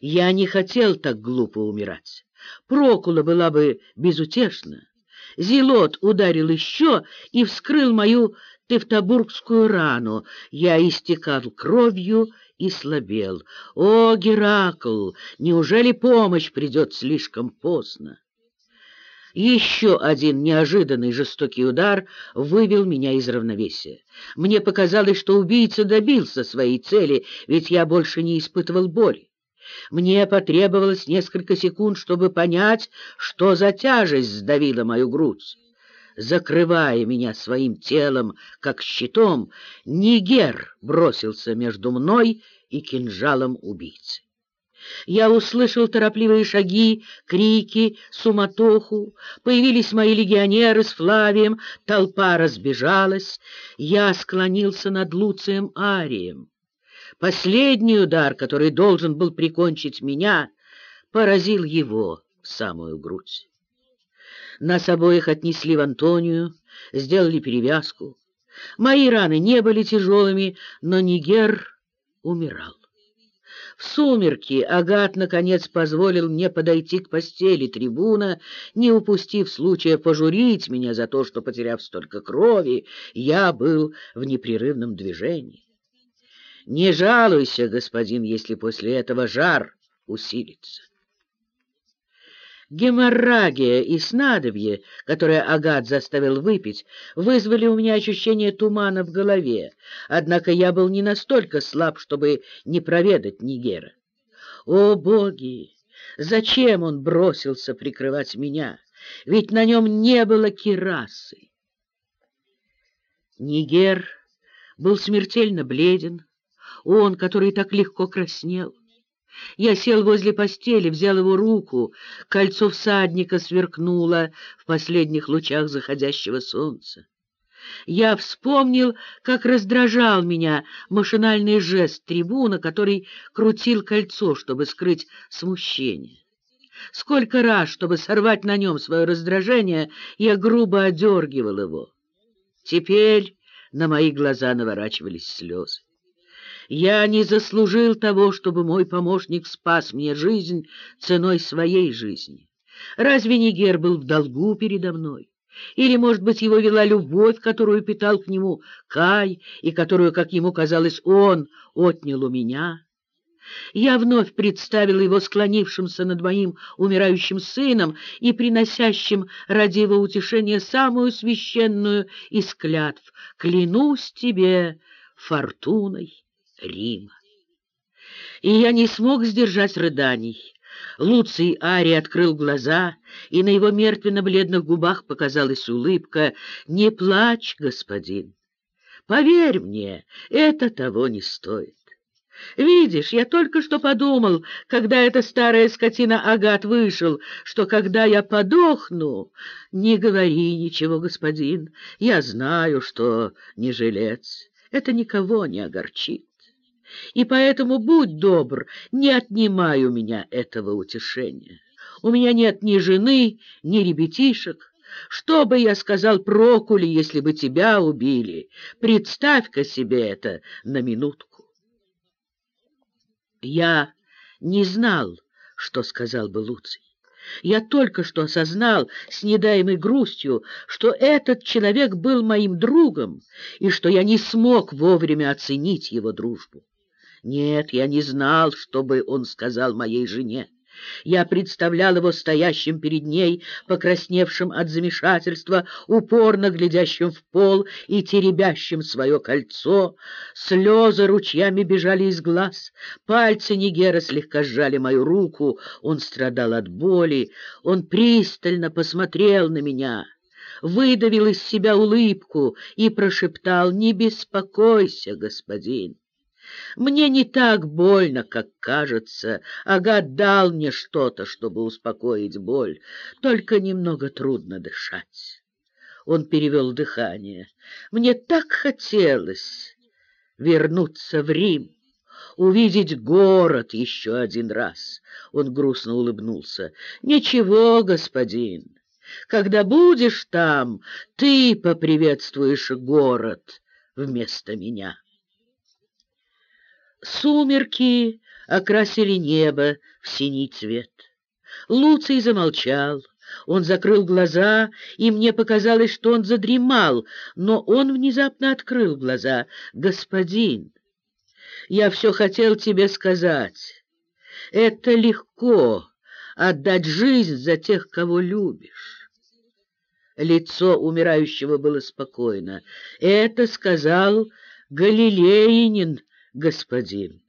Я не хотел так глупо умирать. Прокула была бы безутешна. Зелот ударил еще и вскрыл мою тевтобургскую рану. Я истекал кровью и слабел. О, Геракл, неужели помощь придет слишком поздно? Еще один неожиданный жестокий удар вывел меня из равновесия. Мне показалось, что убийца добился своей цели, ведь я больше не испытывал боли. Мне потребовалось несколько секунд, чтобы понять, что за тяжесть сдавила мою грудь. Закрывая меня своим телом, как щитом, Нигер бросился между мной и кинжалом убийцы. Я услышал торопливые шаги, крики, суматоху. Появились мои легионеры с Флавием, толпа разбежалась. Я склонился над Луцием Арием. Последний удар, который должен был прикончить меня, поразил его в самую грудь. Нас обоих отнесли в Антонию, сделали перевязку. Мои раны не были тяжелыми, но Нигер умирал. В сумерки Агат, наконец, позволил мне подойти к постели трибуна, не упустив случая пожурить меня за то, что, потеряв столько крови, я был в непрерывном движении. Не жалуйся, господин, если после этого жар усилится. Геморрагия и снадобье, которое Агат заставил выпить, вызвали у меня ощущение тумана в голове, однако я был не настолько слаб, чтобы не проведать Нигера. О, боги! Зачем он бросился прикрывать меня? Ведь на нем не было кирасы. Нигер был смертельно бледен, он, который так легко краснел. Я сел возле постели, взял его руку. Кольцо всадника сверкнуло в последних лучах заходящего солнца. Я вспомнил, как раздражал меня машинальный жест трибуна, который крутил кольцо, чтобы скрыть смущение. Сколько раз, чтобы сорвать на нем свое раздражение, я грубо одергивал его. Теперь на мои глаза наворачивались слезы. Я не заслужил того, чтобы мой помощник спас мне жизнь ценой своей жизни. Разве Нигер был в долгу передо мной? Или, может быть, его вела любовь, которую питал к нему Кай, и которую, как ему казалось, он отнял у меня? Я вновь представил его склонившимся над моим умирающим сыном и приносящим ради его утешения самую священную из клятв «Клянусь тебе фортуной». Рима. И я не смог сдержать рыданий. Луций Ари открыл глаза, и на его мертвенно-бледных губах показалась улыбка. «Не плачь, господин. Поверь мне, это того не стоит. Видишь, я только что подумал, когда эта старая скотина Агат вышел, что когда я подохну... Не говори ничего, господин, я знаю, что не жилец. Это никого не огорчит и поэтому будь добр, не отнимай у меня этого утешения. У меня нет ни жены, ни ребятишек. Что бы я сказал Прокуле, если бы тебя убили? Представь-ка себе это на минутку. Я не знал, что сказал бы Луций. Я только что осознал с недаемой грустью, что этот человек был моим другом и что я не смог вовремя оценить его дружбу. Нет, я не знал, что бы он сказал моей жене. Я представлял его стоящим перед ней, покрасневшим от замешательства, упорно глядящим в пол и теребящим свое кольцо. Слезы ручьями бежали из глаз, пальцы Нигера слегка сжали мою руку, он страдал от боли, он пристально посмотрел на меня выдавил из себя улыбку и прошептал «Не беспокойся, господин». Мне не так больно, как кажется. Агат дал мне что-то, чтобы успокоить боль. Только немного трудно дышать. Он перевел дыхание. Мне так хотелось вернуться в Рим, увидеть город еще один раз. Он грустно улыбнулся. Ничего, господин. Когда будешь там, ты поприветствуешь город вместо меня. Сумерки окрасили небо в синий цвет. Луций замолчал. Он закрыл глаза, и мне показалось, что он задремал, но он внезапно открыл глаза. «Господин, я все хотел тебе сказать. Это легко отдать жизнь за тех, кого любишь». Лицо умирающего было спокойно. «Это сказал Галилеянин, господин.